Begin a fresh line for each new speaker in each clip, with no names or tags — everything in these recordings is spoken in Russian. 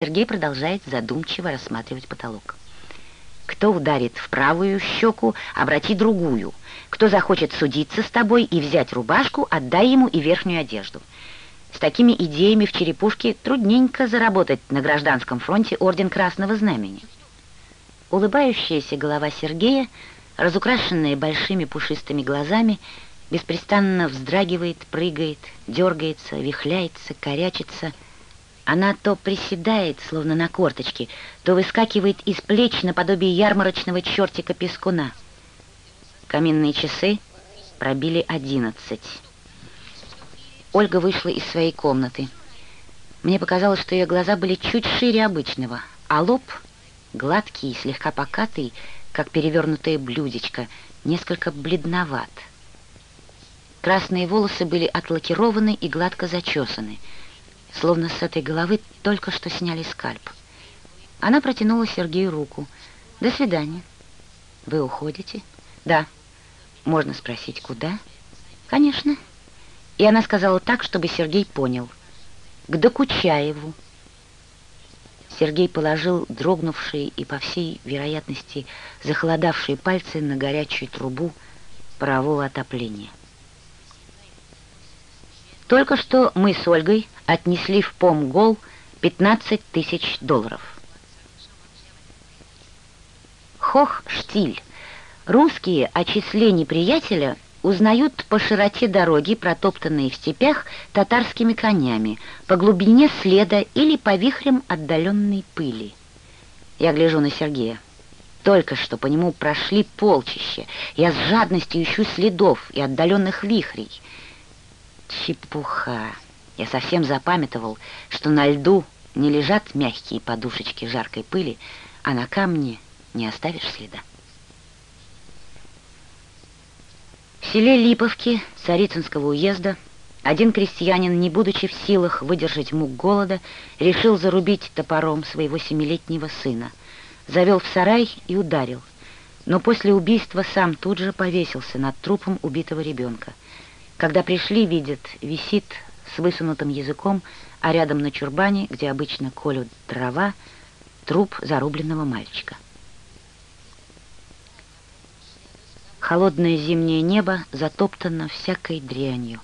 Сергей продолжает задумчиво рассматривать потолок. Кто ударит в правую щеку, обрати другую. Кто захочет судиться с тобой и взять рубашку, отдай ему и верхнюю одежду. С такими идеями в черепушке трудненько заработать на гражданском фронте орден Красного Знамени. Улыбающаяся голова Сергея, разукрашенная большими пушистыми глазами, беспрестанно вздрагивает, прыгает, дергается, вихляется, корячится — она то приседает, словно на корточке, то выскакивает из плеч наподобие ярмарочного чертика-пескуна. Каминные часы пробили одиннадцать. Ольга вышла из своей комнаты. Мне показалось, что ее глаза были чуть шире обычного, а лоб, гладкий, слегка покатый, как перевернутое блюдечко, несколько бледноват. Красные волосы были отлакированы и гладко зачесаны — словно с этой головы только что сняли скальп. Она протянула Сергею руку. «До свидания». «Вы уходите?» «Да». «Можно спросить, куда?» «Конечно». И она сказала так, чтобы Сергей понял. «К Докучаеву». Сергей положил дрогнувшие и, по всей вероятности, захолодавшие пальцы на горячую трубу парового отопления. Только что мы с Ольгой отнесли в Помгол 15 тысяч долларов. Хох-штиль. Русские о числе неприятеля узнают по широте дороги, протоптанной в степях татарскими конями, по глубине следа или по вихрям отдаленной пыли. Я гляжу на Сергея. Только что по нему прошли полчища. Я с жадностью ищу следов и отдаленных вихрей. Чепуха. Я совсем запамятовал, что на льду не лежат мягкие подушечки жаркой пыли, а на камне не оставишь следа. В селе Липовки Царицынского уезда один крестьянин, не будучи в силах выдержать мук голода, решил зарубить топором своего семилетнего сына. Завел в сарай и ударил. Но после убийства сам тут же повесился над трупом убитого ребенка. Когда пришли, видят, висит с высунутым языком, а рядом на чурбане, где обычно колют дрова, труп зарубленного мальчика. Холодное зимнее небо затоптано всякой дрянью.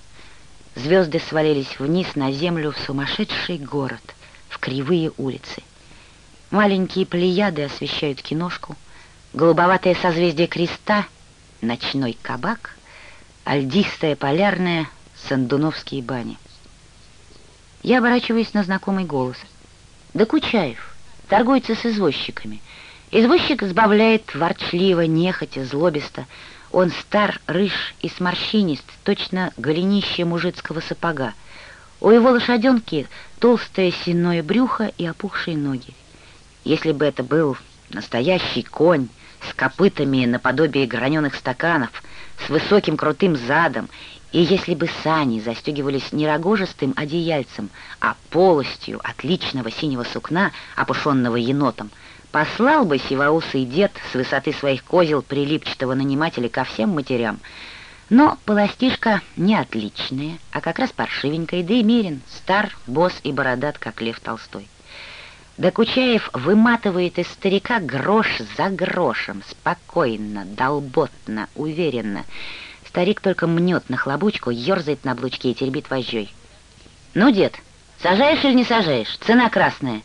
Звезды свалились вниз на землю в сумасшедший город, в кривые улицы. Маленькие плеяды освещают киношку, голубоватое созвездие креста — ночной кабак, альдистая полярная — сандуновские бани. Я оборачиваюсь на знакомый голос. Да Кучаев, торгуется с извозчиками. Извозчик сбавляет ворчливо, нехотя, злобисто. Он стар, рыж и сморщинист, точно голенище мужицкого сапога. У его лошаденки толстое сенное брюхо и опухшие ноги. Если бы это был настоящий конь с копытами наподобие граненых стаканов, с высоким крутым задом и если бы сани застегивались не рогожистым одеяльцем, а полостью отличного синего сукна, опушенного енотом, послал бы сивоусый дед с высоты своих козел прилипчатого нанимателя ко всем матерям. Но полостишка не отличная, а как раз паршивенькая, да и мерен, стар, босс и бородат, как Лев Толстой. Докучаев выматывает из старика грош за грошем, спокойно, долботно, уверенно, Старик только мнет на хлобучку, ерзает на облучке и теребит вожжой. «Ну, дед, сажаешь или не сажаешь? Цена красная».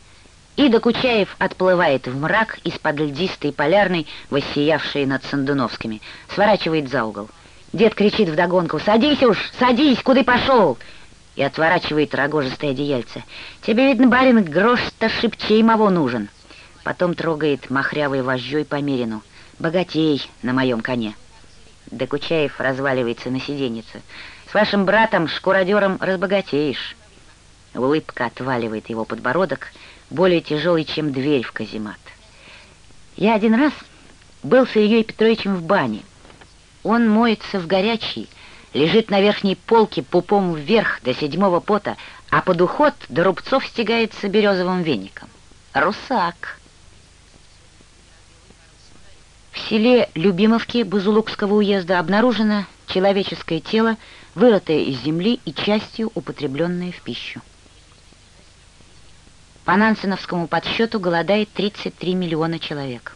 И Докучаев отплывает в мрак из-под льдистой полярной, воссиявшей над Сандуновскими, сворачивает за угол. Дед кричит вдогонку «Садись уж, садись, куда пошел?» И отворачивает рогожистое одеяльце. «Тебе, видно, барин, грош-то шибчей мого нужен». Потом трогает махрявой вожжой по мерину. «Богатей на моем коне». Докучаев разваливается на сиденьице. «С вашим братом, шкуродером, разбогатеешь». Улыбка отваливает его подбородок, более тяжелый, чем дверь в каземат. Я один раз был с Ильей Петровичем в бане. Он моется в горячей, лежит на верхней полке пупом вверх до седьмого пота, а под уход до рубцов стягается березовым веником. Русак. В селе Любимовки Бузулукского уезда обнаружено человеческое тело, вырытое из земли и частью употребленное в пищу. По Нансеновскому подсчету голодает 33 миллиона человек.